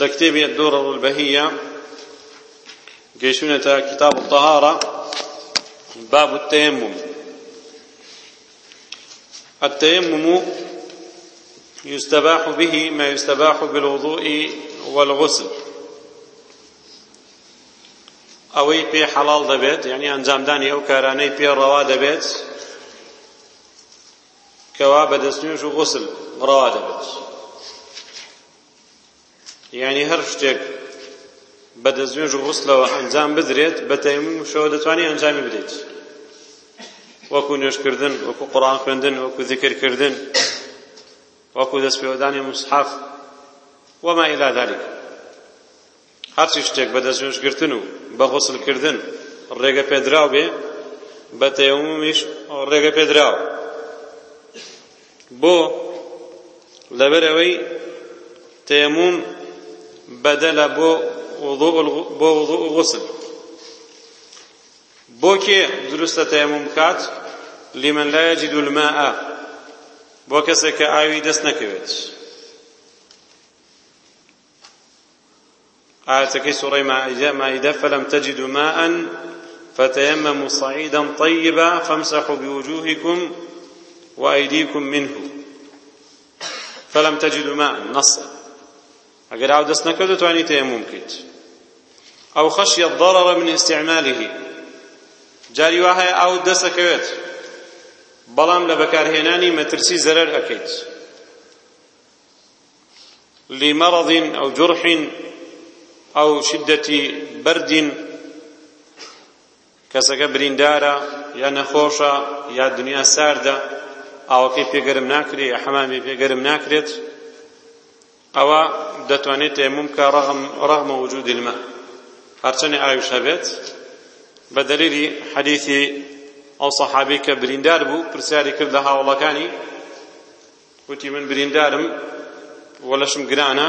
لە کتێبی دۆڕە ڕولبەهیە گەیشتونەتە کتاب الطهارة باب التيمم التيمم يستباح به ما يستباح بالوضوء والغسل ئەوەی پێ حەڵال دەبێت یعنی ئەنجامدانی ئەو کارانەی پێ ڕەوا دەبێت کەوا بەدەستنوێژ و غسل ڕەوا دەبێت یعنی هەر شتێک بە دەزوێژ و غوسڵەوە ئەنجام بدرێت بە تەیمم شەوە دەتوانانی ئەنجامی بدەیت وەکو نوێشکردن وەکو قڕان خوێندن وەکو ذکرکردن وەکو دەستپێوەدانی مسحاف وما إلى ذلك هەرچی شتێک بە دەستێژگرتن و بە غوسلکردن ڕێگە پێدراو بێ بە تەیممیش ڕێگە پێدراوە بۆ لەبەر ئەوەی تەیموم بەدەلە بۆ بۆ وضوء غسل بۆ کێ دروستە تەیەموم بکات لمن لا يجد الماء بۆ کەسێک کە ئاوی دەست نەکەوێت ئاەتەکەی سوڕەی مائدە فلم تجدوا ماء فتيمموا صعيدا طيبا فامسحوا بوجوهكم وأيديكم منه فلم تجدوا ماء نصا ئەگەر ئاو دەست نەکرد دەتوانیت تەیەموم بکەیت ئەو خەشیە ضەرەرە من ئیستیعمالیه جاری وا هەیە ئاو دەست ئەکەوێت بەڵام لە بەکارهێنانی مەترسی زەرەر ئەکەیت لمرض أو جرح أو شدة برد کەسەکە بریندارە یا نەخۆشە یا دنیا ساردە ئاوەکەی پێگەرم ناکرێت یا حەمامی پێگەرم ناکرێت ئەوە دەتوانێت تێمم کە ڕغمە وجود المە هەرچەنێ ئاویش هەبێت بە دەلیلی حەدیثی ئەو سەحابی کە بریندار بوو پرسیاری کرد لە هاوڵەکانی وتی من بریندارم وەلەشم گرانە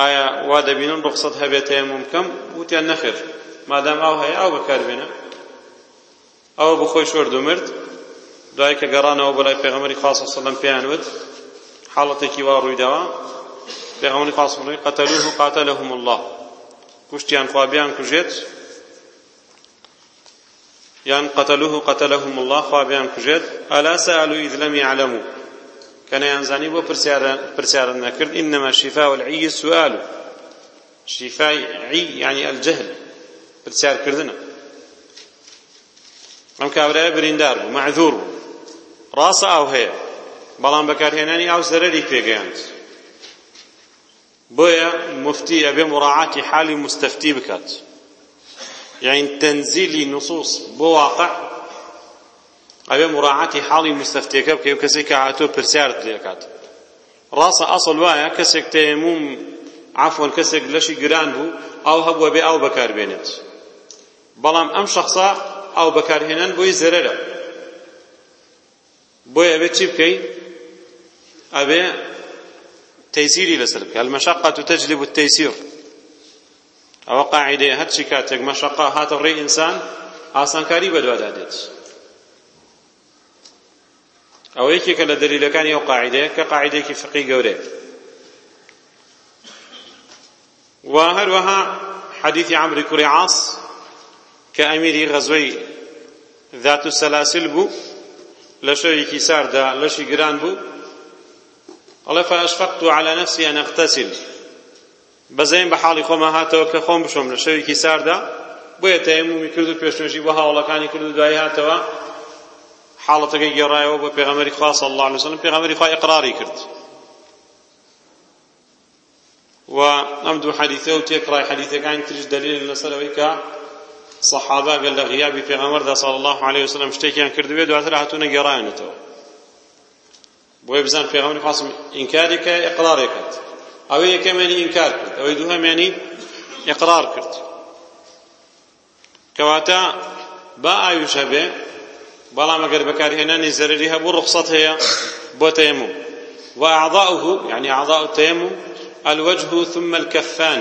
ئایا وا دەبینم ڕخسەت هەبێت تێمم بکەم وتیان نەخێر مادام ئاو هەیە ئاو بەکاربێنە ئەوە بخۆی شۆرد و مرد دوای کە گەڕانەوە بەلای پێغەمەری خاصە سەڵەم پێیان وت حاڵەتێکی وا ڕوویداوە پێغەمبەری فاسمڕی قەتەلوه قاتەلەهم الله کوشتیان خوابیان کوژێت یان قەتەلوه قەتەلەهم الله خوابیان کوژێت ئەلا سەئەلو ئیذ لەم یعلەمو کە نەیانزانی بۆ پرسیارن نەکرد ئینەما شیفا العی سوالو شیفای عی یعنی ئەلجەهل پرسیارکردنە ئەم کابرایە بریندار بوو مەعذور بوو ڕاستە ئەو هەیە بەڵام بەکارهێنانی ئەو زەرەری پێگەیاند بۆیە مفتی ئەبێ مڕاعاتی حالی مستەفتی بکات یعنی تەنزیلی نصوص بۆ واقع ئەبێ مڕاعاتی حاڵی مستەفتیەکە بکەی و کەسێک کە هاتووە پرسیارت لێکات ڕاستە ئەسڵ وایە کەسێک تەیەموم عفوەن کەسێک لەشی گران بوو ئەو هەبووە بێ ئەو بەکاربێنێت بەڵام ئەم شخصا ئەو بەکارهێنان بۆی زەرەرە بۆیە ئەبێت چی بکەی ئەبێ تەیسیری لەسەر بکە المەشەقەت تەجلب التەیسیر ئەوە قاعدەیە هەرچی کاتێک مەشەقە هاتە ڕێی ئینسان ئاسانکاری بەدووادا دێت ئەوە یەکێکە لە دەلیلەکانی ئەو قاعدەیە کە قاعدەیەکی فقی گەورەیە و هەروەها حەدیثی عەمری کوڕی عاص کە ئەمیری غەزوەی ذات و سەلاسل بوو لە شەوێکی ساردا لەشی گران بوو ئەڵێ فەشفقت على نفسي أن أغتسل بەزەین بە حاڵی خۆمە هاتەوە کە خۆم بشۆم لە شەوێکی ساردا بۆیە تەیمومی کرد و پێشنوێژی بە هاوڵەکانی کرد و دوایی هاتەوە حاڵەتەکەی گێڕایەوە بە پێغەمەری خوا صلی الله عليه وسلم پێغەمەری خوا ئیقراری کرد و ئەم دوو حەدیثە و تێکڕای حەدیثەکانی تریش دەلیل لەسەر ئەوەی کە سەحابە گەل لە غیابی پێغەمەردا صلی الله عليه وسلم شتێکیان کردوێ دواتر هاتوونە گێڕایەنەوە بۆیە بزان پێغەمبەری قاسم ئینکاری کە ئیقرارێک کرد ئەوەی یەکەمێنی ئینکار کرد ئەوەی دووهەمێنی ئیقرار کرد کەواتە با ئاویش هەبێ بەڵام ئەگەر بەکارهێنانی زەرری هەبوو ڕخسەت هەیە بۆ تەیەموم وأعضاؤه يعني أعضاء التيمم الوجه ثم الكفان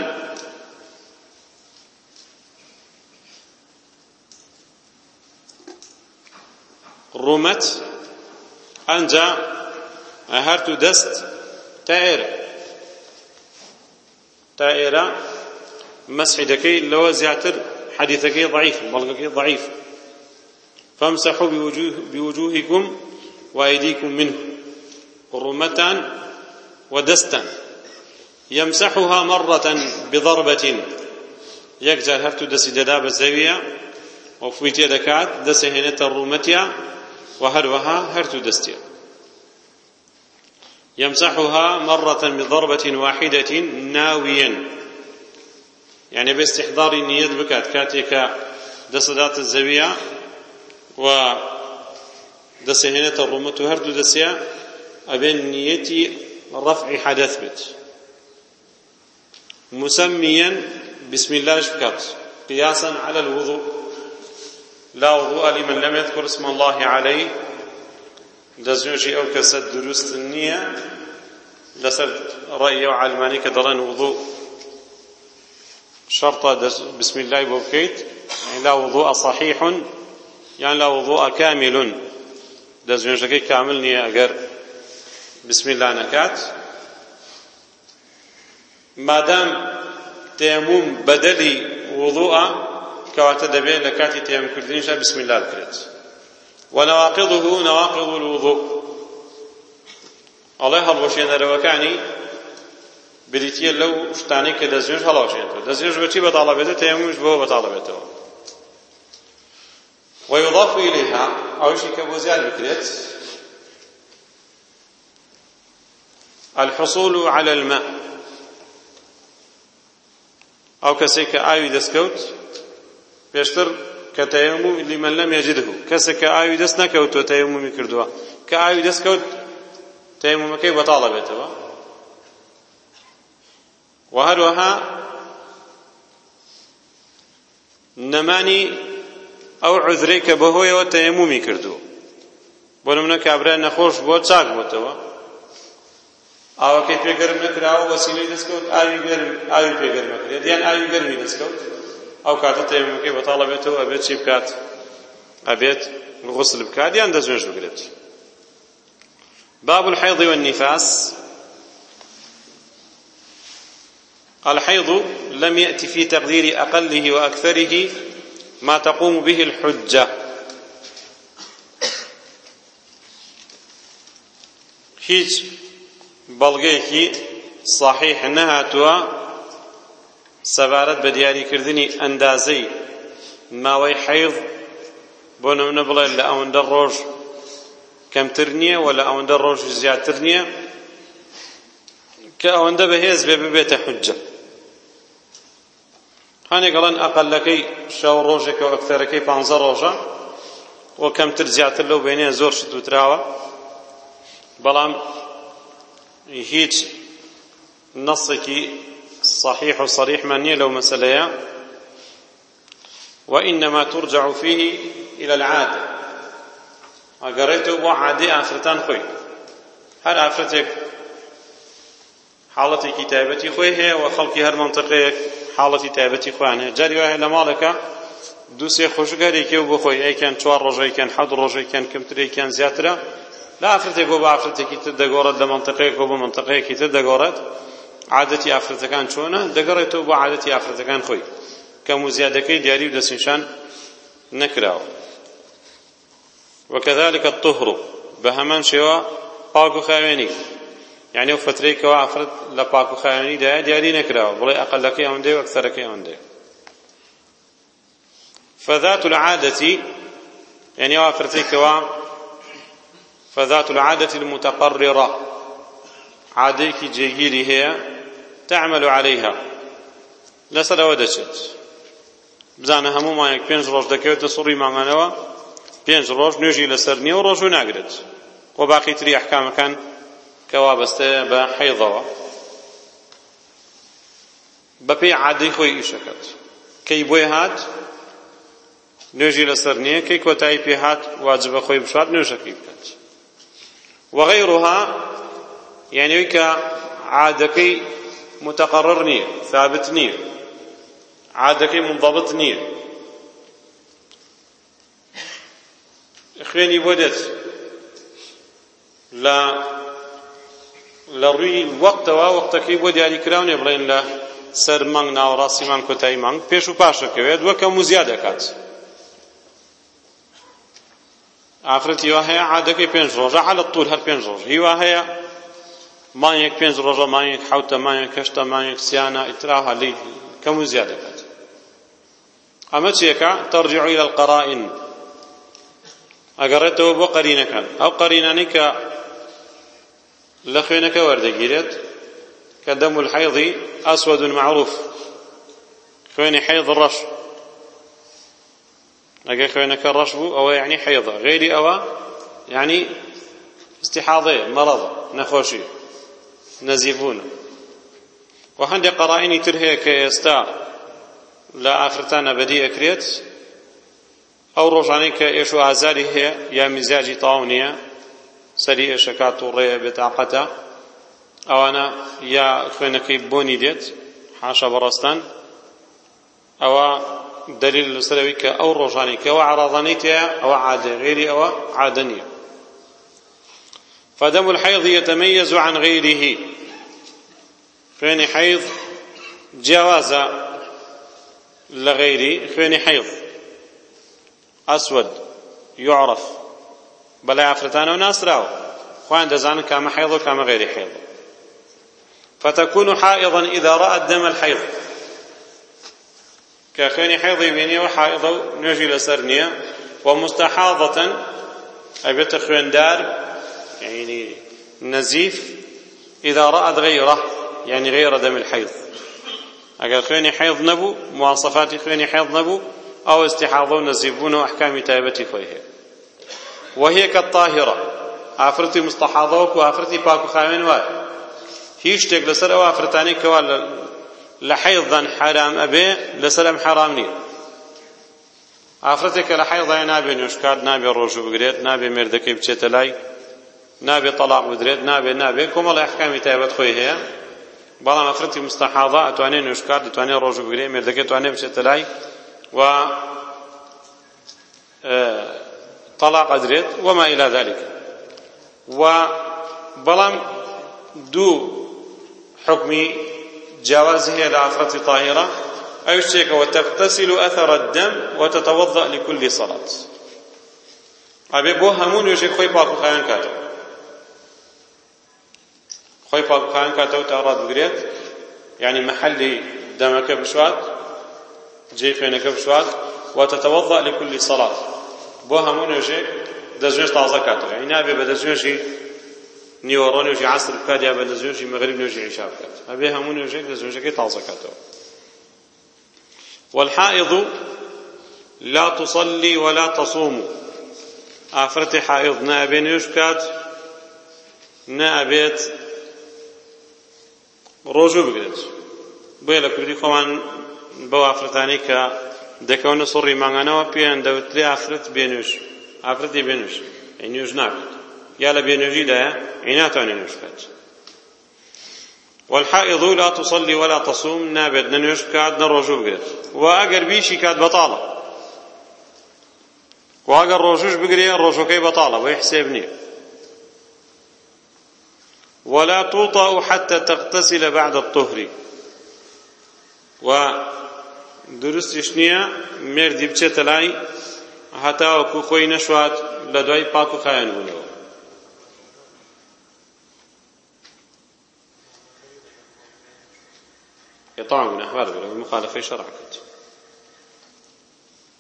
رومت أنجا هەرتو دەست تا ئێرە تا ئێرە مەسحی دەکەی لەوە زیاتر حەدیثەکەی ضعیف بەڵگەکەی ضعیف فامسحوا بوجوهكم وأيديكم منه رمة ودستا يمسحها مرة بضربة يكجر هفتو دسي ددا بزاوية وفويتي دكات دسي هنة الرمتيا وهروها هرتو دستيا يمسحها مرة بضربة واحدة ناويا يعني باستحضار نية بكات كاتيك دسدات الزبية و دسهنة الرمت هردو دسيا أبين نيتي رفع حدث بت مسميا بسم الله شبكات قياسا على الوضوء لا وضوء لمن لم يذكر اسم الله عليه دەستنوێژی ئەو کەسە دروست نییە لەسەر ڕێیە و عالمانی کە دەڵێن وضو شەڕتە بسم الله بۆ بکەیت لا وضوء صحيح یان لا وضوء كامل دەستنوێژەکەی کامل نییە ئەگەر بسم الله نەکات مادام تێموم بەدەلی وضوءە کەواتە دەبێت لە کاتی تێمکردنیشە بسم الله بکرێت ونواقضه نواقض الوضوء الله هەڵبەشێنە رەوەکانی بریتە لەو شتانی کە دەستێژ هەڵەشێتەوە دەستێژ بەچی بەتاڵە بێتە تەیەموش بەوە بەتاڵە بێتەوە ويضاف إليها أوشي كبوزيان بكريت الحصول على الماء أو كسيك آيو دسكوت بيشتر کە تەیەموم لیمەن لەم یەجده کەسێک کە ئاوی دەست نەکەوتوە تەیەمومی کردووە کە ئاوی دەست کەوت تەیەمومەکەی بەتاڵە بێتەوە و هەروەها نەمانی ئەو عوزرەی کە بەهۆیەوە تەیەمومی کردووە بۆ نمونە کابرای نەخۆش بۆ چاک بووتەوە ئاوەکەی پێگەرم نەکراوە وەسیلەی دەستکەوت ئاوی گەرم ئاوی پێگەرمەکرێت یان ئاوی گەرمی دەستکەوت ئەو کاتە تەیمەکەی بەتاڵە بێتەوە ئەبێت چی بکات ئەبێت غسل بکات یان دەستنوێژ بگرێت باب الحيض والنفاس الحيض لم يأت في تقدير أقله وأكثره ما تقوم به الحجة هیچ بەڵگەیەکی صحیح نەهاتووە سەبارەت بە دیاریکردنی ئەندازەی ماوەی حەیض بۆ نمونە بڵێن لە ئەوەندە ڕۆژ کەمتر نییە و لە ئەوەندە ڕۆژ زیاتر نییە کە ئەوەندە بەهێز بێ ببێتە حجە هەنێک ئەڵەن ئەقلەکەی شەو ڕۆژێکەوە ئەکتەرەکەی پ ڕۆژە وە کەمتر زیاتر لەو بینێ زۆر شت وتراوە بەڵام هیچ نەسێکی صحيح وصريح من لو مسألة وإنما ترجع فيه إلى العادة أقريته وعادي آخرتان خوي هل آخرتك حالتي كتابتي خوي وخلقي هر منطقة حالتي تابتي خوانه جاري واحد لمالك دوسێ خوشگەرێکی و بخۆی ئەیکەن چوار ڕۆژێکەن حەد ڕۆژێکەن کەمترێکیان زیاترە لا ئافرەتێک بۆ بە ئافرەتێکی تر دەگۆڕێت لە منتەقەیەک بۆ بە منتەقەیەکی تر دەگۆڕێت عادەتی ئافرەتەکان چۆنە دەگەڕێتەوە بۆ عادەتی ئافرەتەکان خۆی کەم و زیادەکەی دیاری و دەستنیشان نەکراوە وەکەذلك الطهر بە هەمان شێوە پاک و خاوێنی یعنی ئەو فترەی کەوا ئافرەت لە پاک و خاوێنیدایە دیاری نەکراوە بڵێ ئەقەلەکەی ئەوەندەی و ئەکسەرەکەی ئەوەندەی فذات العادة يعني وافرتك و فذات العادة المتقررة عاديك جيجيري هي تعمل عليها لەسەر ئەوە دەچێت بزانە هەمومانێک پێنج ڕۆژ دەکەوێتە سوڕی ماغانەوە پێنج ڕۆژ نوێژی لەسەر نییە و ڕۆژ و ناگرێت بۆ باقی تری ئەحکامەکان کە وابەستەیە بە حەیضەوە بەپێی عادەی خۆی ئیشەکەت کەی بۆی هات نوێژی لەسەر نییە کەی کۆتایی پێ هات واجبە خۆی بشات نوێژەکەی بکات وەغەیڕها یانەوەی کە عادەکەی متقرر نییە ثابت نییە عادەکەی منضبط نییە خوێنی بۆ دێت لە لە ڕووی وەختەوە وەختەکەی بۆ دیاریکراونێ بڵێن لە سەر مانگ ناوەڕاستی مانگ کۆتایی مانگ پێش و پاشەکەوێت وەکە موزیا دەکات ئافرەتی وا هەیە عادەکەی پێنج ڕۆژە عەڵەت توور هەر پێنج ڕۆژ هیوا هەیە مانیەک پێنج ڕۆژە مانیەک حوتە مانیەک هەشتە مانیەک سیانە ئیتراها لی کەم و زیاد دەکات ئەمە چیەکە تەرجیع إلى القرائن ئەگەڕێتەوە بۆ قەرینەکان ئەو قەرینانی کە لە خوێنەکە وەردەگیرێت کە دەم الحیض ئەسود معروف خوێنی حیض ڕەش ئەگەر خوێنەکە ڕەش بوو ئەوە یعنی حیضە غێری ئەوە یعنی استحاضەیە مەڕەضە نەخۆشیە نەزیبوون و هەندێک قەڕائینی تر هەیە کە ئێستا لە ئاخرتان ئەبەدی ئەکرێت ئەو ڕۆژانەی کە ئێش و ئازاری هەیە یا میزیاجی تاو نییە سەری ئێشەکە تووڕێە بێتاقەتە ئەوانە یا خوێنەکەی بۆنی دێت حاشە بەڕستان ئەوە دلیل لەسەرەوەی کە ئەو ڕۆژانی کەەوە عراضانەی تەیە ئەوە عادە غێری ئەوە عادە نییە فدم الحيض يتميز عن غيره خوێنی حەیض جیاوازە لە غەیری خوێنی حەیض ئەسود یعرف بەلای ئافرەتانەوە ناسراوە خوان دەزانن کامە حەیض و کامە غەیری حەیض فتكون حائضا إذا رأت دم الحيض كخوين حيض يبيني وحائض نجي لسرنية ومستحاضة أبيت خوين دار يعني نزيف إذا رأت غيره يعني غير دم الحيض أقل خواني حيض نبو مواصفات خواني حيض نبو أو استحاضة نزيفون وأحكام تايبتي خويه وهي كالطاهرة ئافرەتی مستەحاڵەوەک و ئافرەتی پاک و خاوێن وای هیچ شتێک لەسەر ئەو ئافرەتانی کەوا لە حەیضدان حرام ئەبێ لەسەر ئەم حرام نییە ئافرەتێک کە لە حەیضای نابێ نوێشکات نابێ ڕۆژ بگرێت نابێ مێردەکەی بچێتە لای نابێ تەلاق بدرێت نابێ نابێ کۆمەڵی ئەحکامی تایبەت خۆی هەیە بەڵام ئەفرەتی مستەحاضا ئەتوانێت نوێشکار دەتوانێت ڕۆژ بگرێ مێردەکە توانێت بچێتە لای و تەلاق ئەدرێت وەما ئیلا ذلك و بەڵام دوو حکمی جاوازی هەیە لە ئافرەتی طاهرە ئەو شتێکەوە تەقتەسیل و ئەثەرە دەم وتتەوەضە لکولی سەڵات ئەبێ بۆ هەموو نوێژێک خۆی پاکوخایان کاتەوە خۆی پاڵقان کاتەوە تا ڕادگرێت یعنی محلی دەمەکە بشوات جێ فێنەکە بشوات وتتوضأ لكل صلاة بۆ هەموو نوێژێک دەزوێژ تازە کاتەوە یعنی نابێ بە دەزوێژی نیوەڕۆ نوێژی عەسر بکات یا بە دەزوێژی مەغریب نوێژی عیشا بکات هەبێ هەموو نوێژێک دەزوێژەکەی تازە کاتەوە والحائض لا تصلي ولا تصوم ئافرەتی حائض نابێ نوێژ بکات نابێت ڕۆژوو بگرێت بۆیە لە کوردی خۆمان بەو ئافرەتانی کە دەکەونە سڕی ماگانەوە پێیان دەوترێ ئافرەت بێنوش ئافرەتی بێنوش نوێژ ناکرێت یا لە بێنوژیدایە ئەی ناتوانێت نوێژ بکات والحائض لا تصلي ولا تصوم نابێت نە نوێژ بکات نە ڕۆژوو بگرێت و ئەگەر بیشی کات بەتاڵە و ئەگەر ڕۆژوش بگرێ ڕۆژەکەی بەتاڵە بەی حسێب نییە ولا توطأ حتى تغتسل بعد الطهر و دروستیش نییە مردی بچێتە لای هەتاوەکو خۆی نەشوات لە دوای پاک و خایان بوونەوە إطعام من أحوال مخالفة شرع كنت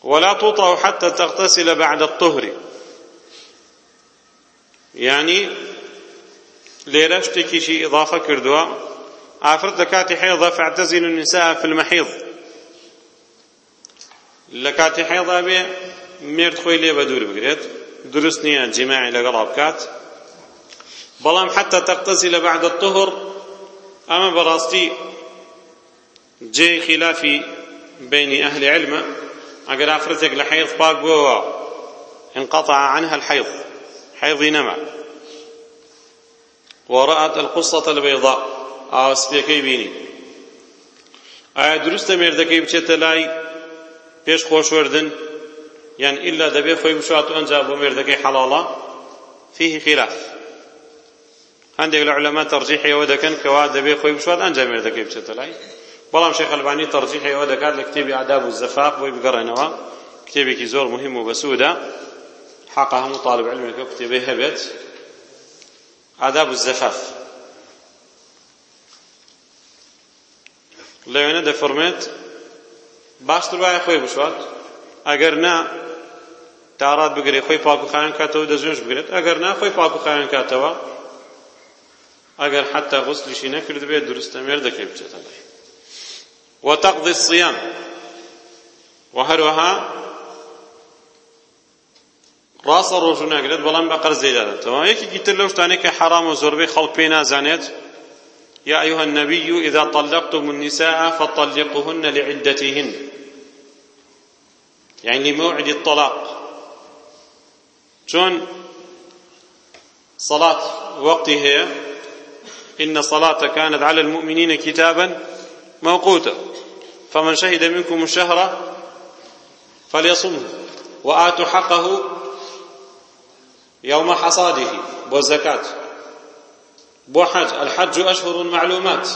ولا تطأ حتى تغتسل بعد الطهر يعني لێرە شتێکیشی ئضافە کردووە ئافرەت لە کاتی حێڵدا فاعتەزیل النساء في المحیض لە کاتی حێڵدا بێ مرد خۆی لێ بە دوور بگرێت دروست نییە جیماعی لەگەڵا بکات بەڵام حتى تغتسل بعد الطهر ئەمە بەڕاستی جێی خلافی بینی ئەهل علمە ئەگەر ئافرەتێک لە حیض پاک بووەوە انقطع عنها الحیض حیضی نەما ورأت القصة البيضاء ئاسپێکەی بینی ئایا دروستە مێردەکەی بچێتە لای پێش خۆشوەردن یان ئللا دەبێ خۆی بشات و ئەنجا بۆ مێردەکەی حەڵاڵە فيه خلاف هەندێک لە علەما تەرجیحی ئەوە دەکەن کەوا دەبێ خۆی بشات ئەنجا مێردەکەی بچێتە لای بەڵام شێخ ئەلبانی تەرجیحی ئەوە دەکات لە کتێبی ئاداب و زەفاف بۆی بگەڕێنەوە کتێبێکی زۆر مهم و بەسوودە حەقا هەموو طالب علمێکە کتێبەی هەبێت عذاب الزفاف لەوێنە دەفەرمێت باشتر وایە خۆی بشات ئەگەر نا تاڕات بگرێت خۆی پاکوخایان کاتەوە دەزوێش بگرێت ئەگەر نا خۆی پاکوخایان کاتەوە ئەگەر حتا غسلیشی نەکرد بێت دروستە مێر دەکەی بچێتە لای وتەقضی الصیام و هەروەها ڕاستە ڕۆژوو ناگرێت بەڵام بە قەرز دەداتەوە یەکێکی تر لەو شتانەی کە حرام و زۆربەی خەڵک پێ نازانێت يا أيها النبي إذا طلقتم النساء فطلقهن لعدتهن يعني موعد الطلاق شون صلاة وقتها إن صلاة كانت على المؤمنين كتابا موقوتا فمن شهد منكم الشهر فليصمه وآتوا حقه يوم حصاده بو الزكاة بو حج الحج أشهر معلومات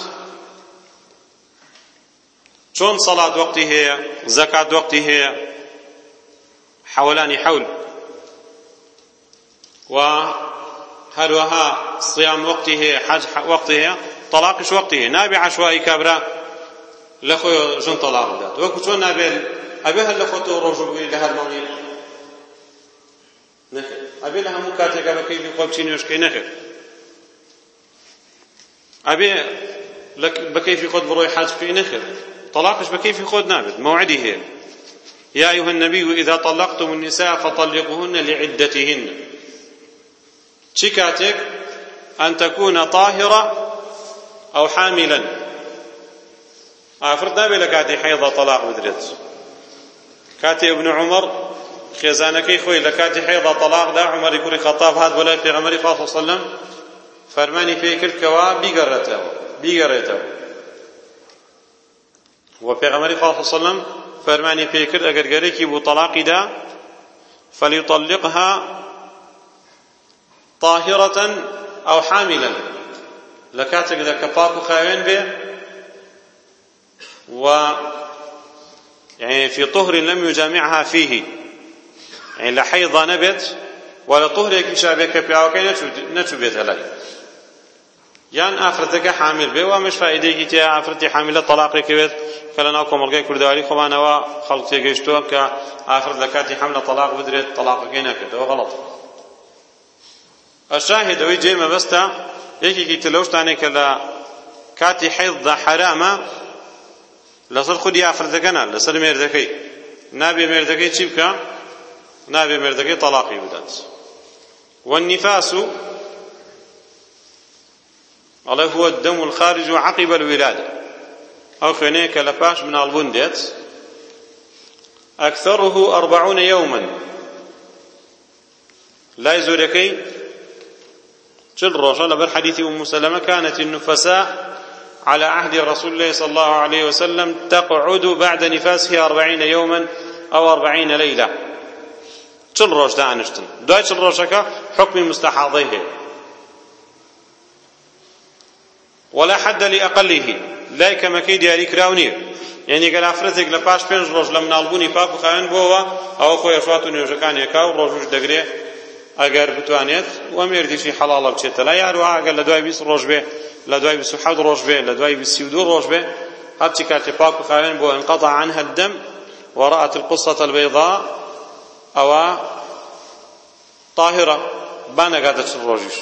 چون صلاة وقتي هي زكاة وقتي هي حولان حول وهروها صيام وقتي هي حج وقتي هي طلاقش وقتي هي نابي عشوائي كابرا لخو جن طلاق دات وكو چون نابي أبي هل لخوتو رجوبي لهالمونين نەکرد ئەبێ لە هەموو کاتێکا بە کەیفی خۆ بچی نوێشکەی نەکرد ئەبێ بە کەیفی خۆت بڕۆی حەج بکەی نەکرد طلاقش بە کەیفی خۆت نابێت مەوعدی هەیە يا أيها النبي إذا طلقتم النساء فطلقوهن لعدتهن شكاتك أن تكون طاهرة أو حاملا أفرد نبي لكاتي حيضة طلاق بدرت كاتي ابن عمر خێزانەکەی خۆی لە کاتی حێڵا تەلاقدا عمەری کوری خەتاب هات بۆ لای پێغەمەری خاڵ سەلەم فەرمانی پێی کرد کەوا بیگەڕێتەوە بیگەڕێتەوە و پێغەمەری خاڵ سەلەم فەرمانی پێی کرد ئەگەر گەرێکی بوو تەلاقیدا فەلیطەلقها طاهرة ئەو حاملا لە کاتێکدا کە پاک و خاوێن بێ و يعني في طهر لم يجامعها فيه يعني لە حەیضا نەبێت و لە طهرێکیشا بێت کە پیاوەکەی نەچوو بێتە لای یان ئافرەتەکە حامل بێ و ئەمەش فائیدەیەکی تێ ئافرەتی حاملە تەلاقێکە بێت کە لەناو کۆمەلگای کوردداری خۆمانەوە خەڵک تێگەیشتووە کە ئافرەت لە کاتی حەملە تەلاق بدرێت تەلاقەکەی نەکردەوە غەڵەت الشاهد ئەوەی جێ مەبەستە یەکێکی تر لەو شتانێک کە لە کاتی حیضدا حرامە لەسەر خودی ئافرەتەکە نە لەسەر مێردەکەی نابێ مێردەکەی چی بکە نابێ مردەکەی تەلاقی بدات والنفاس ئەڵێ هو الدم الخارج عقب الولادة ئەو خوێنەیە کە لە پاش مناڵبوون دێت ئەکثەڕه ئەربعون یەوما لای زۆرەکەی چل ڕۆژە لەبەر حەدیثی ئوم سەلەمە كانت النفساء على عهد رسول الله صلى الله عليه وسلم تقعد بعد نفاسها أربعين يوما أو أربعين ليلة چل ڕۆژ دانیشتن دوای چل ڕۆژەکە حکمی مستەحاضەی هەیە ولا حد لأقله لای کەمەکەی دیاریکراو نییە یعنی گەلافرەتێک لە پاش پێنج ڕۆژ لە مناڵبوونی پاپ خاوێن بووەوە ئەوە خۆی ئەشوات و نوێژەکان یەکا و ڕۆژوش دەگرێ ئەگەر بتوانێت وە مێردیشی حەڵاڵە بچێتە لای هەروەها ئەگەر لە دوای بیست ڕۆژ بێ لە دوای بیست و حەوت ڕۆژ بێ لە دوای بیست و دوو ڕۆژ بێ هەرچی کاتێ پاپ خاوێن بۆ انقطع عنها الدم ورأت القصة البيضاء ئەوە تاهرە با نەگاتە چل ڕۆژیش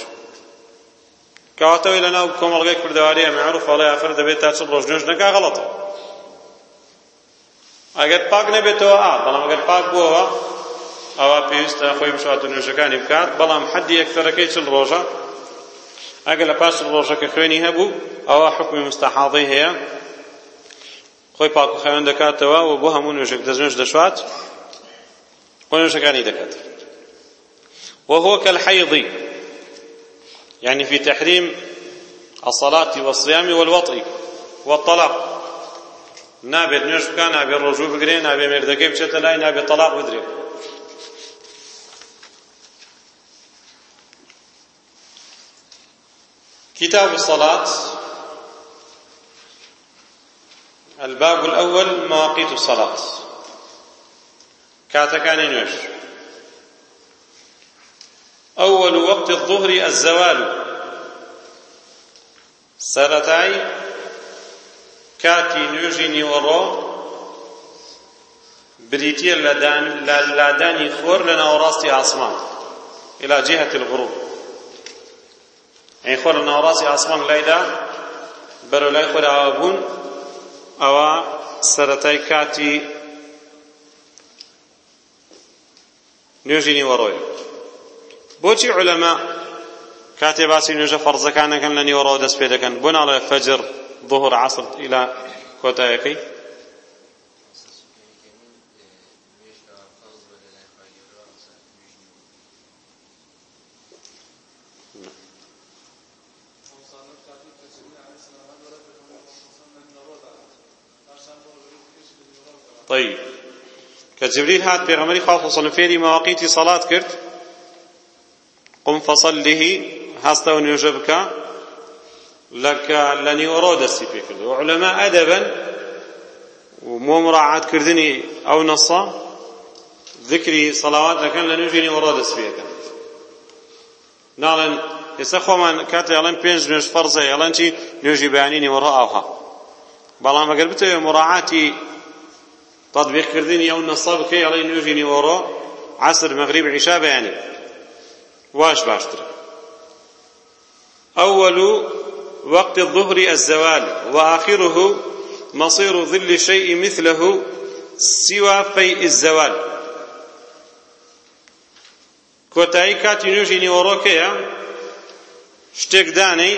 کەواتەوەی لەناو کۆمەڵگەی کوردەواریە معروف وڵی ئافر دەبێت تا چل ڕۆژ نوێژ نەکا غەڵەتە ئەگەر پاک نەبێتەوە ئا بەڵام ئەگەر پاک بووەوە ئەوە پێویستە خۆی بشات و نوێژەکانی بکات بەڵام حەدی یەکتەرەکەی چل ڕۆژە ئەگەر لە پاش ڕۆژەکە خوێنی هەبوو ئەوە حکمی مستەحاڵی هەیە خۆی پاک و خەوێن دەکاتەوە و بۆ هەموو نوێژێک دەستنوێژ دەشات خۆنوشەکانی دەکات وهو كالحيض يعني في تحريم الصلاة والصيام والوطء والطلاق نابێت نوێش بکە نابێ ڕۆژوو بگرێ نابێ مێردەکەی بچێتە لای نابێت تەلاق بدرێ كتاب الصلاة الباب الأول مواقيت الصلاة كاتكاني نوش أول وقت الظهر الزوال سەتای کاتی نوێژی نیوەڕۆ بریتە لە لادانی خۆر لە ناوەڕاستی ئاسمان إلى جهة الغروب يعني خۆر لە ناوەڕاستی ئاسمان لایدا بەرەو لای خۆرەوە بوون ئەوە سەتای کاتی نوێژینی وەڕۆیە بۆچی عولەما کاتێ باسی نوێژە فەرزەکانەکەن لە نیوەڕەوە دەست پێ دەکەن بۆ ناڵێ فەجر ظهر عەسر ئیلا کۆتایەکەی فجبريل هات بيغمري خواه صلى فيري مواقيت صلاة كرت قم فصله هاستا ونيوجبك لك لني ورود السيبي كرد وعلماء أدبا ومو مراعاة كردني أو نصا ذكري صلوات لكن لنيوجيني ورود السيبي ناڵێن ئێستا خۆمان کاتێ ئەڵێن پێنج نوێژ فەرزە ئەڵەن چی نوێژی بەیانینی وەڕە ئاوها بەڵام ئەگەر بتەوێت مڕاعاتی تطبیقکردنی ئەو نەسە بکەی ئەڵێ نوێژی نیوەڕۆ عەسر مەغریب عیشا بەیانێ واش باشترە أول وقت الظهر الزوال وآخره مصير ظل شيء مثله سوى فيء الزوال کۆتایی کاتی نوێژی نیوەڕۆکەیە شتێک دانەی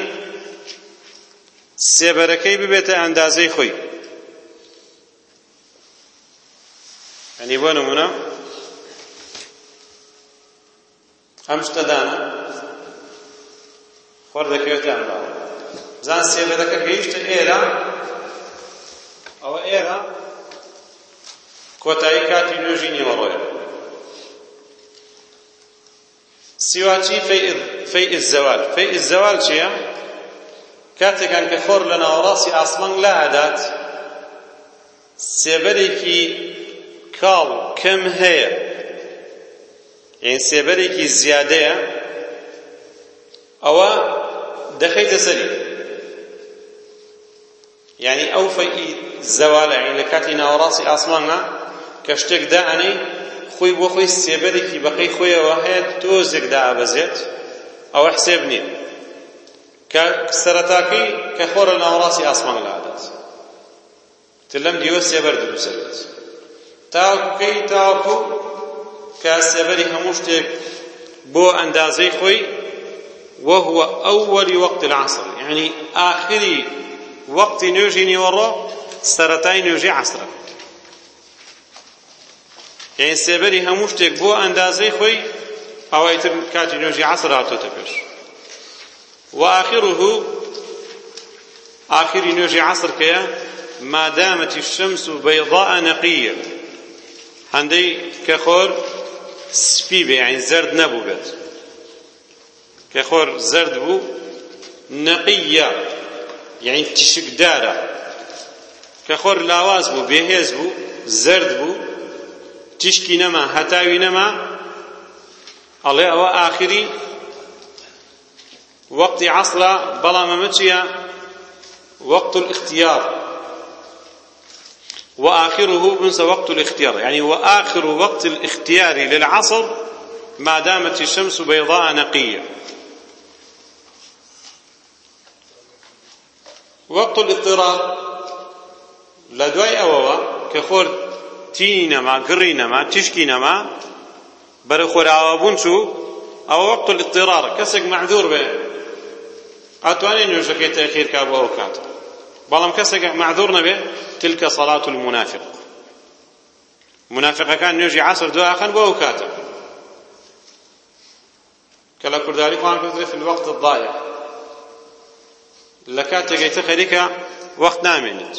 سێبەرەکەی ببێتە ئەندازەی خۆی یعنی بۆ نمونە ئەم شتە دانە خۆر دەکەوێتیان باوە بزان سێبێدەکە گەیشتە ئێرە ئەوە ئێرە کۆتایی کاتی نوێژی نیوەڕۆیە سیواچی فەی ئزەوال فەی ئزەوال چییە کاتێکان کە خۆر لە ناوەڕاستی ئاسمان لادات سێبەرێکی کاڵ کەم هەیە یعنی سێبەرێکی زیادەیە ئەوە دەخەیتە سەری یعنی ئەو فەئی زەوالە یعنی لە کاتی ناوەڕاستی ئاسمانە کە شتێک دائەنەی خۆی بۆ خۆی سێبەرێکی بەقەی خۆیەوە هەیە تۆزێکدا ئابەزێت ئەوە حسێب نییە کە سەرەتاکەی کە خۆرە ناوەڕاستی ئاسمان لە عادات تر لەم دیوە سێبەر دروسەبێت تاکەی تاکو کە سێبەری هەموو شتێک بۆ ئەندازەی خۆی وهو أول وقت العصر يعني آخر وقت نوجي نورا سرطان نوجي عصر يعني سيبري هموشتك بو أندازي خوي أو يتم كاتي نوجي عصر أتو تبش وآخره آخر نوجي عصر كيا ما دامت الشمس بيضاء نقية هەندەی کە خۆر سپی بێ یعنی زەرد نەبوو بێت کە خۆر زەرد بوو نەقیە یعنی تشکدارە کە خۆر لاواز بوو بێهێز بوو زەرد بوو تشکی نەما هەتاوی نەما ئەڵێ ئەوە ئاخری وەقتی عەسڵە بەڵام ئەمە چییە وەقت الاختیار وآخره أنس وقت الاختيار يعني وآخر وقت الاختيار للعصر ما دامت الشمس بيضاء نقية وقت الاضطرار لدواي أووا كخور تينما قرينما تشكينما بل خور عوابونسو أو وقت الاضطرار كسك معذور به أتواني نوشكي تأخير كابو أو كاتب بەڵام کەسێک معذور نەبێ تلکە صلاة المنافق منافقەکان نوێژی عەسر دواخەن بۆ ئەو کاتە کە لە کورداری خۆیان پێدرێ فی الوەقت الضایع لە کاتێکی تر خەریکە وەخت نامێنێت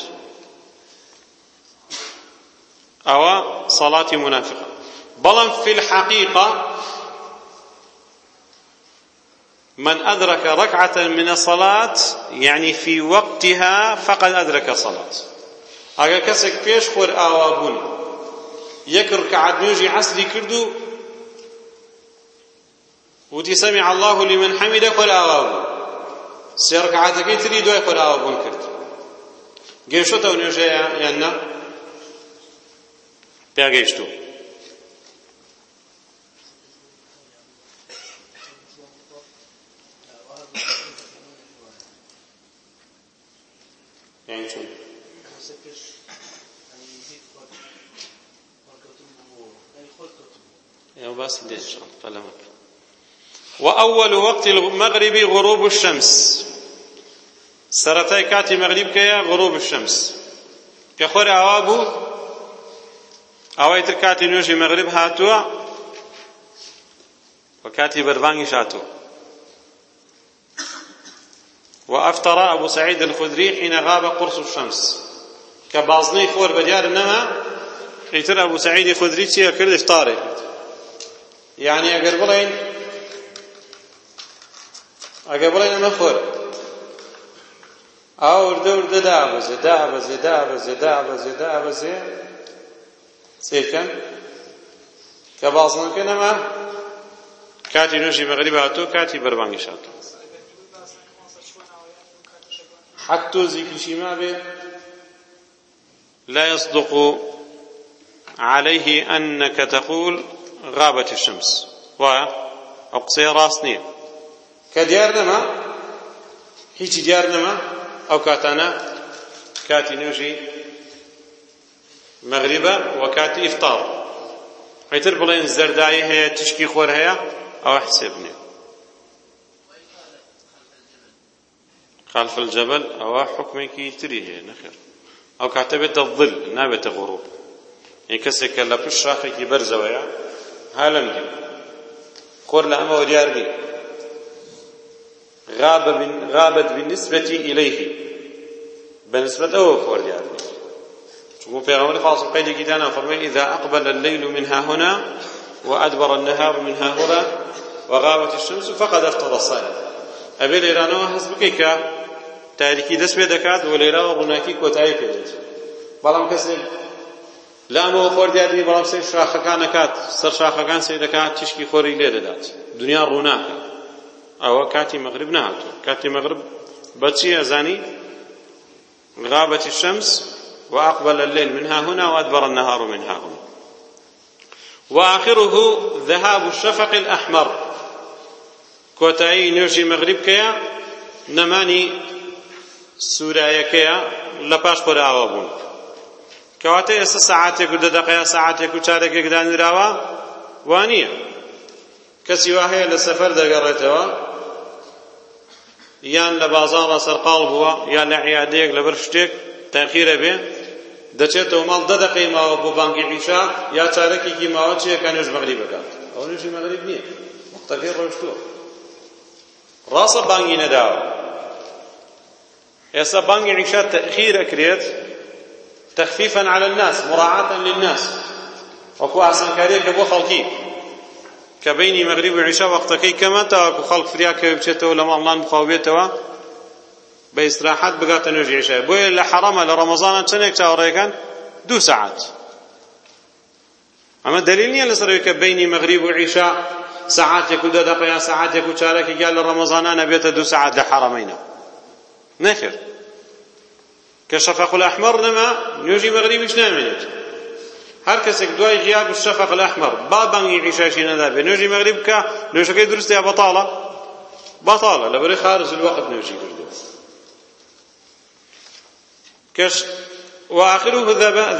ئەوە سەڵاتی منافقە بەڵام فی الحەقیقە من أدرك ركعة من الصلاة يعني في وقتها فقد أدرك الصلاة أجا كسك بيش خور آوابون يكر كعد نيجي عصري كردو وتي سمع الله لمن حمده خور آوابون سي ركعتك تري دوي خور آوابون كرد گەیشتەوە نوێژەیە یان نا پێگەیشتوە باسی لێشان فەلەمە وأول وقت المغرب غروب الشمس سەرەتای کاتی مەغریب کەیە غروب الشمس کە خۆر ئاوا بوو ئەوەی تر کاتی نوێژی مەغریب هاتووە و کاتی بەربانگیش هاتووە وأفطر أبو سعيد الخدري حين غاب قرص الشمس كبازني خور بديار نما يتر أبو سعيد الخدري تيا كرد إفطاري یعنی ئەگەر بڵێن ئەگەر بڵێن ئەمە خۆرە ئەو وردە وردە دابەزێ دابەزێ دابەزێ دابەزێ دابەزێ سێکەن کە باسنەکە نەما کاتی نوێژی بەغریب هاتوو کاتی بەربانگیش هاتوو حەق تۆزی کشیما بێ لا يصدق عليه أنك تقول غابت الشمس وایە ئەو قسەیە ڕاست نییە کە دیار نەما هیچی دیار نەما ئەو کاتانە کاتی نوێژی مەغریبە و کاتی ئیفتاڵ هەیتر بڵێن زەردایی هەیە تشکی خۆر هەیە ئەوە حسێب نییە خلف الجبل ئەوە حکمێکی تری هەیە نەخێر ئەو کاتە بێتە دڵ نابێتە غڕوب یعنی کەسێک کە لە پشت شاخێکی بەرزەوەیە هەلم گەن خۆر لە ئەمەوە دیار بێ غابت بنسبەتی ئیلەیهی بنسبت ئەوە خۆر دیار بێ چونکو پیغمبر خاص قیدێکی دانا فەرمێ إذا أقبل الليل من هاهنا وأدبر النهار من هاهنا وغابت الشمس فقد افتضى الصائم ئەبێ لێرانەوە هەز بکەیت کە تاریکی دەست پێ دەکات و لێراوە ڕووناکی کۆتایی پێ دێت بەڵام کەسێک لامەوە خۆر دیاردنی بەڵام سەر شاخەکان نەکات سەر شاخەکان سەی دەکات تیشکی خۆری لێ دەدات دنیا ڕووناکات ئەوە کاتی مەغرب نهاتوە کاتی مەغرب بەچی ئەزانی غابت الشمس وأقبل الليل من ها هنا وأدبر النهار من ها هنا وآخره ذهاب الشفق الأحمر كوتاي نوشي مغرب كيا نماني سورايا كيا لباش قرآوابون کەواتە ئێستا سەعاتێک و دەدەقەیە سەعاتێک و چارێکێک دانراوە وا نییە کەسی وا هەیە لە سەفەر دەگەڕێتەوە یان لە بازاڕە سەرقاڵ بووە یان لە عیادەیەک لەبەر شتێک تەخیرە بێ دەچێتەوە ماڵ دەدەقەی ماوە بۆ بانگی عیشا یا چارەکێکی ماوە چیەکە نوێژ مەغری بکات ئەو نوێژی مەغریب نییە مختەفی ڕۆشتووە ڕاستە بانگی نەداوە ئێستا بانگی عیشا تەخیر ئەکرێت تخفيفا على الناس مراعاة للناس وكو أحسن كاريك بو خلقي كبيني مغرب وعشاء وقتكي كما تاكو خلق فرياك وبشتو لما الله مخاوبيتو بإستراحات بقات نجي عشاء بو لحرام لرمضان تنك تاوريكا دو ساعات أما دليل نيا لسرك بيني مغرب وعشاء ساعات يكو دقيقة ساعات يكو شارك قال لرمضان أنا بيت دو ساعات لحرمينا نخير کە شەفەق الأحمر نەما نوێژی مەغریبیش نامێنێت هەر کەسێک دوای غیاب شەفەق الأحمر با بەنگی عیشاشی نەدا بێ نوێژی مەغریب بکە نوێژەکەی دروستە یا بەتاڵە بەتاڵە لەبەرەی خارج الوەقت نوێژی کردووە كش وآخره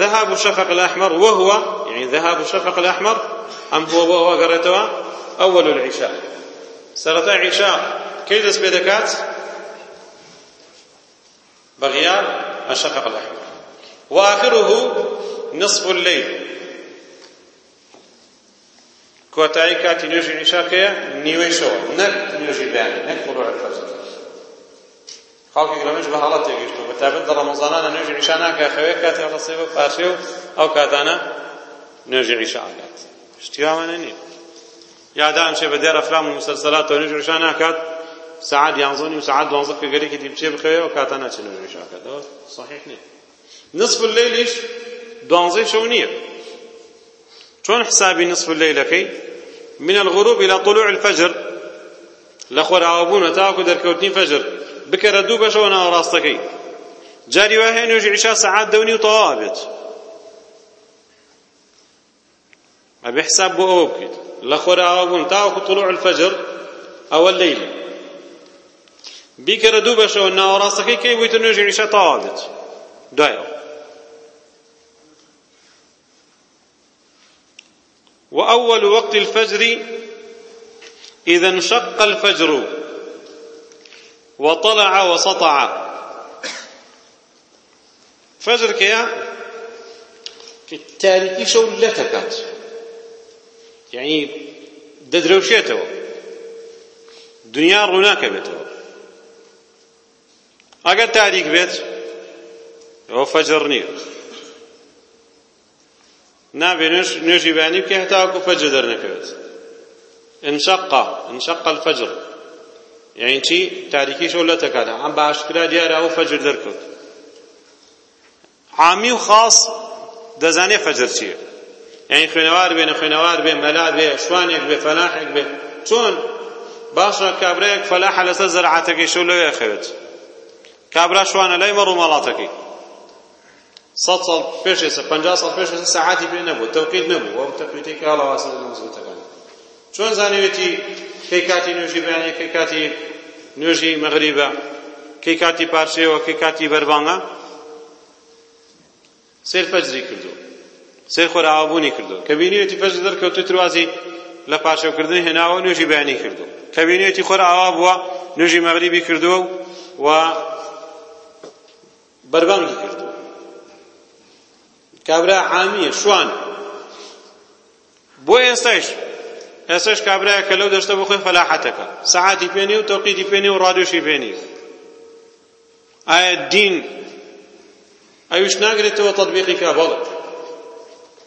ذهاب الشفق الأحمر وهو يعني ذهاب الشفق الأحمر أم هو وهو قرأتوا أول العشاء سرطة عشاء كيف تسبيدكات بغيار الشفق الأحمر وآخره نصف الليل کۆتایی کاتی نوێژی نیشاکەیە نیوەی شەوە نەک نوێژی بەیانی نەک ڕۆژ فەجر خەڵکی گرەمەش بە حاڵەت تێگەیشتوە بەتابەت لە ڕەمەزانانە نوێژی نیشا ناکات خەوێ کاتی ڕەسێ بە پاشێ و ئەو کاتانە نوێژی نیشا ئاکات شتیوامانە نییە یادان شێ بە دێرە فرام و مسەلسەلات و نوێژی نیشا ناکات سعات یانزانی و سعات دوانزە کە گەرێکی دی بچێ بخەوێەوە کاتە ناچێت نوێژەی شاکەتەوە صحیح نیە نصف الليلش دوانزەی شەو نییە چۆن حسابی نصف الليلەکەی من الغروب إلى طلوع الفجر لەخۆر ئاوابوونە تاوەکو دەرکەوتنی فەجر بکەرە دوو بەشەوە ناوەڕاستەکەی جاری وهەیە نوێژی عیشا سەعات دەونی و تەواوا بێت ئەبێ حساب بۆ ئەوە بکەیت لە خۆر ئاوابوون تاوەکو طلوع الفجر ئەوە لەیلی بیکەرە دوو بەشەوە ناوەڕاستەکەی کەی بوویتە نوێژی ریشە تەواو دێت دوایەوە وأول وقت الفجر إذا انشق الفجر وطلع وسطع فجر كيا تاريخي شو لتكات يعني ددروشيته دنيا روناك بيتوا ئەگەر تاریک بێت ئەوە فەجر نییە نابێنش نوێژی بانی بکە هەتاوەکو فەجر دەرنەکەوێت انشقا انشقا الفەجر یعنی چی تاریکیش ئەو لە تەکادا ئەم بە ئاشکرا دیارە ئەو فەجر دەرکەوت عامی و خاص دەزانێ فەجر چییە یعنی خوێنەوار بێنە خوێنەوار بێ مەلا بێ شوانێک بێ فەلاحێک بێ چۆن باشە کابرەیەک فەلاحە لەسەر زەرعاتەکەی شەو لەوێ خەوێت کابرا شوانە لای مەڕوو مەڵاتەکەی سەد ساڵ پێشێسە پەنجا ساڵ پێشێسە سەعاتی پێ نەبوو تەوقید نەبوو ئەو تەقویتێکی هەڵاواسە لە مزگەوتەکان چۆن زانەوێتی کەی کاتی نوێژی بەیانە کەی کاتی نوێژی مەغریبە کەی کاتی پارشێوە کەی کاتی بەربانە سێر فەجری کردو سێر خۆراوەبوونی کردو کە بینیوێتی فەجر دەرکەوتو تروازی لە پاشەوکردن هێناوە نوێژی بەیانی کردو کە بینیوێتی خۆراوا بووە نوێژی مەغریبی کردو و بەربەنگی کردو کابرا حامیە شوانە بۆ ئێستاش ئێستاش کابرایە کە لەو دەشتە بۆ خۆی فەلاحەتەکە سەعاتی پێنێ و تەوقیتی پێنێ و ڕادۆشی پێنێ ئایا دین ئەویش ناگرێتەوە تەطبیقی کە بەڵێ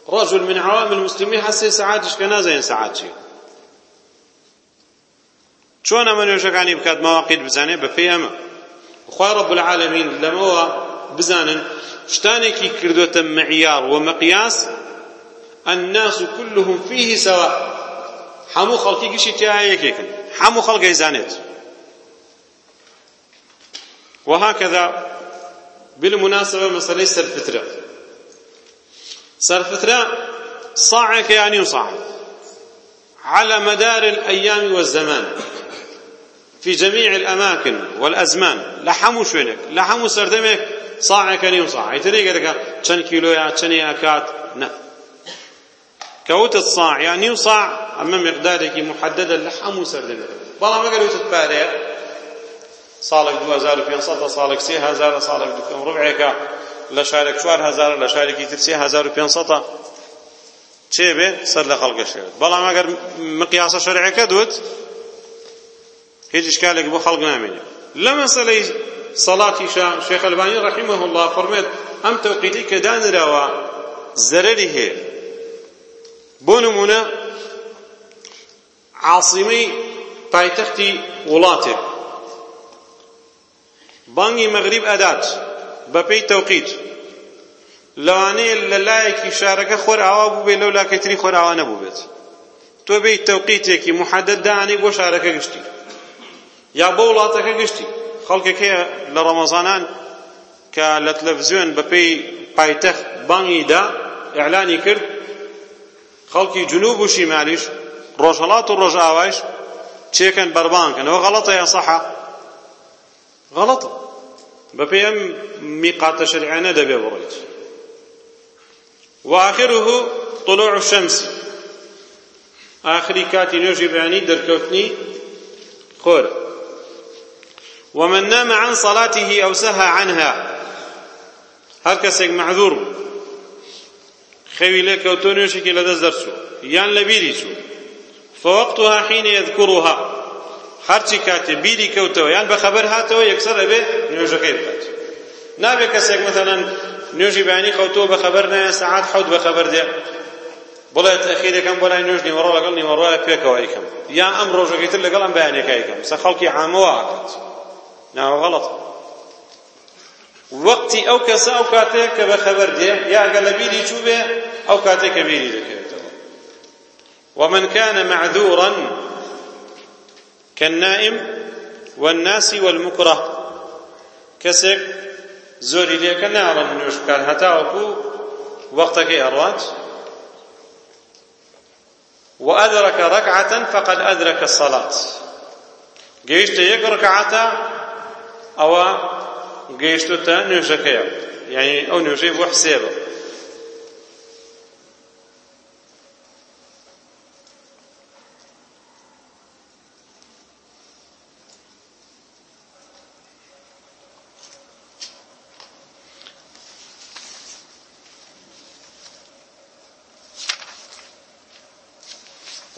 رجل من عوام المسلمين حسي ساعاتش كنا زين ساعات شي چۆن ئەمە نوێژەکانی بکات مەواقیت بزانێ بە پێی ئەمە خی ڕب العالمین لەمەوە بزانن شتانێکی کردوتە معیار و مقیاس الناس كلهم فيه سواء هەموو خەڵکی گشتی تیا یەکێکن هەموو خەڵک ئەیزانێت وهكذا بالمناسبة مسألة سرفترة سرفترة صاعك يعني صاع على مدار الأيام والزمان في جميع الأماكن والأزمان لحمو شوينك لحمو سردمك ساعەکە نیم ساعی ترێکە دەکە چەند کیلۆیە چنێ ئەکات نە کەوتە ساع یا نیم ساع ئەمە مقدارێکی محەددە لە هەموو سەردەنەکە بەڵام ئەگەر وتت پارەیە ساڵێک 2500 ساڵێک 3000 ساڵێک دوکەم ڕبعێکە لە شارێک 4000 لە شارێکی تر 3500 چێ بێ سەر لە خەڵکە شێوێت بەڵام ئەگەر مقیاسە شەرعەکە دوت هیچ شکالێک بۆ خەڵک نامێنێت لە مەسەلەی صلاتی شام شیخ البانی رحمه الله فرمید ام توقیتی که دان روا زرری هی بو نمونه عاصمه پایتختی ولاته بانگی مغرب ادات بپی توقیت لەوانەیە لە لایەکی شارەکە خۆر ئاوا بووبێ لەو لاکەتری خۆر ئاوا نەبووبێت تۆ بێیت تەوقیتێکی محەدەت دانەی بۆ شارەکە گشتی یا بۆ وڵاتەکە گشتی خەڵکێک هەیە لە ڕەمەزانان کە لە تەلەڤزیۆن بەپێی پایتەخت بانگیدا ئیعلانی کرد خەڵکی جنوب و شیمالیش ڕۆژهەڵات و ڕۆژئاوایش چێکەن بەربانکەن ئەوە غەڵەتە یان سەحە غەڵەتە بەپێی ئەم میقاتە شەریعانە دەبێ بڕێت وآخره طلوع الشمس آخری کاتی نوێژی بەیانی دەرکەوتنی خۆرە ومن نام عن صلاته أو سهى عنها هر كسك معذور خوي لك وتونيشك لدى درسو يان لبيريسو فوقتها حين يذكرها هەرچی کاتێ بیری کەوتەوە یان بە خەبەر هاتەوە یەکسەر ئەبێ نوێژەکەی بکات نابێت کەسێک مەسەڵەن نوێژی بەیانی خەوتەوە بە خەبەر نایە سەعات حەوت بە خەبەر دێ بڵێ تەخیرەکەم بۆ لای نوێژ نیوەڕۆ لەگەڵ نیوەڕۆیە پێکەوە یکەم یان ئەم ڕۆژەکەی تر لەگەڵ ئەم بەیانێکە یکەم سە خەڵکی عامەوە ئاکات ناو غلط وەقتی ئەو کەسە ئەو کاتێک کە بە خەبەر دێ یاگە لە بیری چوو بێ ئەو کاتێک کە بیری دەکەوێتەوە ومن كان معذورا كالنائم والناس والمكره كسك زوري ليك نارا من اشكال حتى اكو وقتك اروات وادرك ركعه فقد ادرك الصلاه جيشت يك ركعه ئەوە گەیشتوتە نوێژەکەیە یعنی ئەو نوێژەی بۆ حسێبە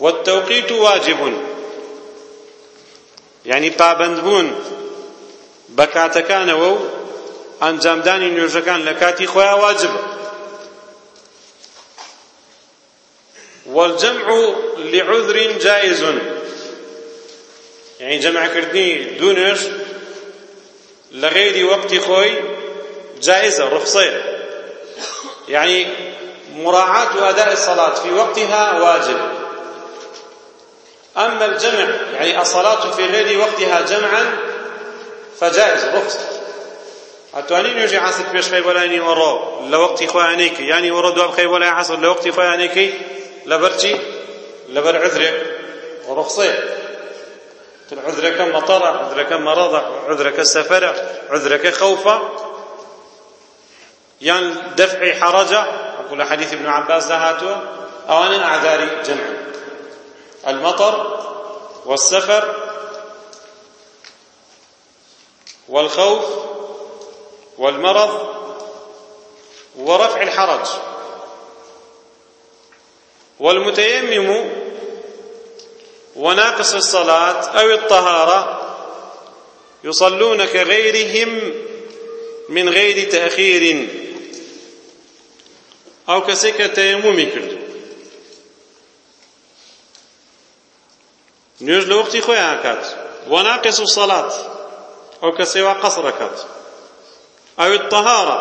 والتوقيت واجب يعني پابند بون بە کاتەکانەوە و ئەنجامدانی نوێژەکان لە کاتی خۆیان واجبە والجمع لعذر جائز يعني جمع كردني دونش لغير وقت خوي جائزة رخصية يعني مراعاة أداء الصلاة في وقتها واجب أما الجمع يعني الصلاة في غير وقتها جمعا فجائز رخص ئەتوانی نوێژی عسر پێش خەیبەرانی وەڕۆ لە وەقتی خۆیانەیکە یانی وەڕۆ دوام خەیبەرای عسر لە وەقتی خۆیانەیکەی لەبەر چی لەبەر عذرێک ڕخصەیە عذرەکە مەتەڕە عذرەکە مەڕەضە عذرەکە سەفەرە عذرەکە خەوفە یان دەفعی حەڕەجە وەکو لە حەدیث ابن عەباس داهاتووە ئەوانن ئەعذاری جەمع المەتەڕ والسەفەر والخوف والمرض ورفع الحرج والمتيمم وناقص الصلاة أو الطهارة يصلون كغيرهم من غير تأخير أو كسك تيمم كردو نوێژ لە وەختی خۆیان کات وەناقێس و سەڵات ئەو کەسەیوا قەسڕەکەات ئەوی تەهارە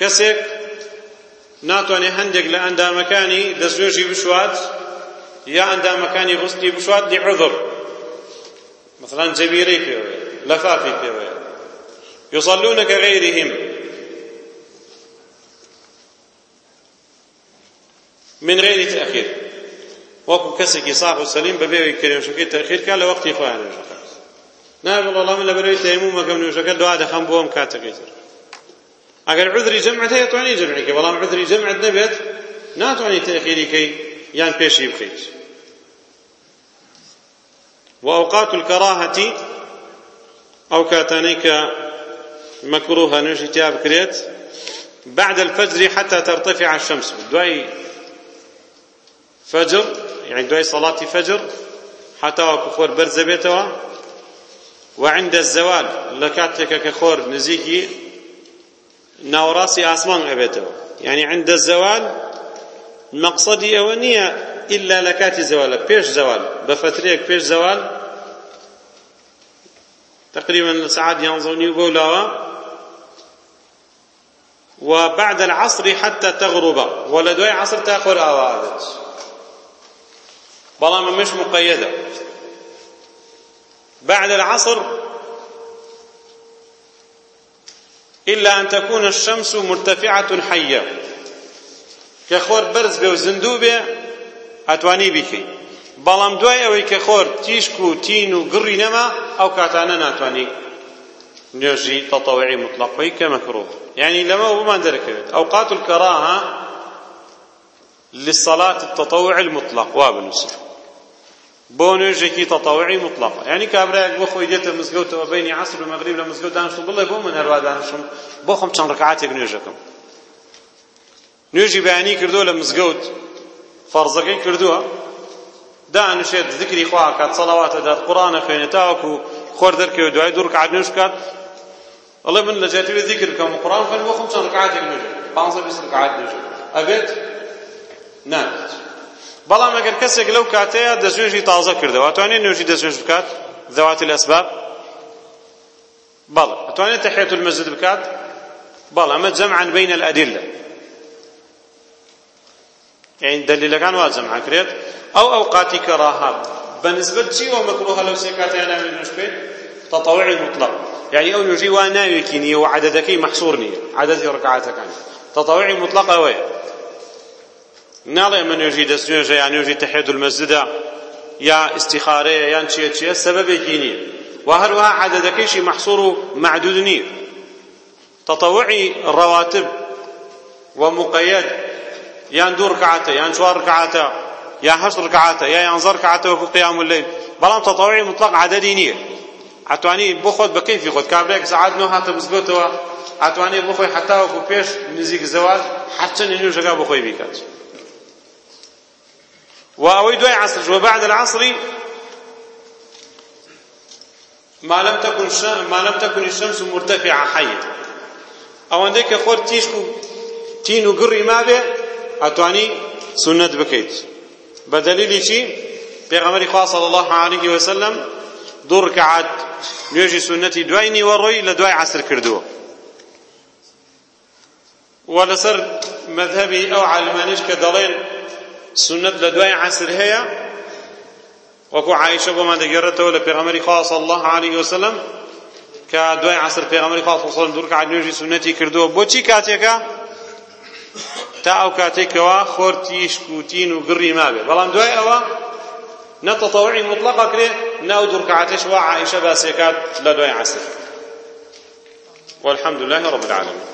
کەسێک ناتوانێت هەندێک لە ئەندامەکانی دەستێژی بشوات یا ئەندامەکانی ڕستی بشوات لعذر مثلا جەبیرەی پێوەیە لەفافی پێوەیە يصلون كغيرهم من غير تأخير وەکو کەسێکی ساغ و سەلیم بەبێوی کرێشەکەی تەخیر کا لە وەختی خۆیان لێژەکە نابڵ وڵام لە بەرەوەی تەیمومەکەم نوێژەکە دوا دەخەم بۆم کاتەکەی تر ئەگەر عذری جەمعت هەیە توانی جەمعیکە بەڵام عذری جەمعت نەبێت ناتوانانی تەخیریکەی یان پێشی بخیت وأوقات الكراهة أو كاتانيك مكروه نوشي تياب كريت بعد الفجر حتى ترتفع الشمس دواي فجر يعني دواي صلاة فجر حتى وكفور برزبيتوا وعند الزوال لكاتك كخور نزيكي ناوراسي أسمان أبيته يعني عند الزوال مقصدي أونية إلا لكاتي زوال بيش زوال بفتريك بيش زوال تقريبا ساعات ينظرني بولاوا وبعد العصر حتى تغرب ولدوي عصر تأخر أوابت بلا مش مقيدة بعد العصر إلا أن تكون الشمس مرتفعة حية كخور برز بي وزندو بي أتواني بكي بەڵام دوای ئەوەی کە خۆر تیشک و تین و گڕی نەما ئەو کاتانە ناتوانانی نوێژی تەتەوەعی مطلقەی کە مەکرۆ یعنی لەمە بمان دەرەکەوێت ئەو قات الكراهة للصلاة التطوع المطلق وابنوسر بۆ نوێژێکی تەتەوعی مطلق یعنی کابراەک بۆ خۆی دێتە مزگەوتەوە بینی عەسر و مەغریب لە مزگەوت دانشت بڵێ بۆ من هەروا دانشم بۆ خۆم چەند ڕکعاتێک نوێژەکەم نوێژی بەیانی کردووە لە مزگەوت فەرزەکەی کردووە دانشێت ذکری خوا کات سەڵاواتە دات قورآنە خوێنێت تاوەکو خۆر دەرکەوێت دوای دوو ڕکعات نوێژ بکات ئەڵێ من لە جێتوێ ذکر بکەم و قورآن خوێن بۆ خۆم چەند ڕکعاتێک نوێژەکەم پانزە بیست ڕکعات نوێژەکەم ئەبێت نابێت بەڵام ئەگەر کەسێک لەو کاتەیە دەستێژی تازە کردەوە ئەتوانێت نوێژی دەستێژ بکات ذەواتی الأسباب بەڵێ ئەتوانێت تەحیەت المەسجد بکات بەڵێ ئەمە جەمعا بین الأدلة یعنی دەلیلەکان وا جەمع کرێت ئەو ئەوقاتی کە ڕاهە بەنسبەت چی وە مەکروهە لەو سێ کاتەیە ناوێت نوێژ بکەیت تەتەوع مطلق يعني أو يجي وناوي كينية وعددك محصور نية عدد ركعاتك تطوعي مطلق أوي ناڵێ من نوێژی دەستنوێژە یان نوێژی تەحید المەسجدە یا استیخارەیە یان چییە چییە سەبەبێکی نییە و هەروەها عەدەدەکەیشی مەحسوور و معدود نییە تەتەوعی ڕەواتب و مقەید یان دوو ڕکعاتە یان چوار ڕکعاتە یا هەشت ڕکعاتە یا یانزە ڕکعاتە وەکو قیام اللەیل بەڵام تەتەوعی مطلق عەدەدی نییە ئەتوانی بۆ خۆت بەکەیفی خۆت کابرێک سەعات نۆ هاتە بزگوتەوە ئەتوانێت بۆ خۆی حەتاوەکو پێش نزیک زەواج حەچەند نوێژەکە بۆ خۆی بیکات وأوي دواء عصر وبعد العصر ما لم تكن ما لم تكن الشمس مرتفعة حية أو عندك خور تيشكو تين وقري ما به أتواني سنة بكيت بدليل شيء بيغمر خواه صلى الله عليه وسلم دو ركعات نوێژی سنەتی دوای نیوەڕۆی لە دوای عسر کردووە و لەسەر مذهبی ئەو عالمانش کە دەڵێن سنت لە دوای عەسر هەیە وەکو عایشە بۆمان دەگەڕێتەوە لە پێغەمبەری خوا صلی الله علیه وسلم کە دوای عەسر پێغەمبەری خوا صلی الله علیه وسلم دوور کە نوێژی سنەتی کردووە بۆچی کاتێکە تا ئەو کاتێکەوە خۆرتی شکوتین و گڕی مابێ بەڵام دوای ئەوە نەتەتەوعی مطلقە کرێ ناو دوور کەعاتێش وا عایشە باسێکات لە دوای عەسر والحمد لله رب العالمين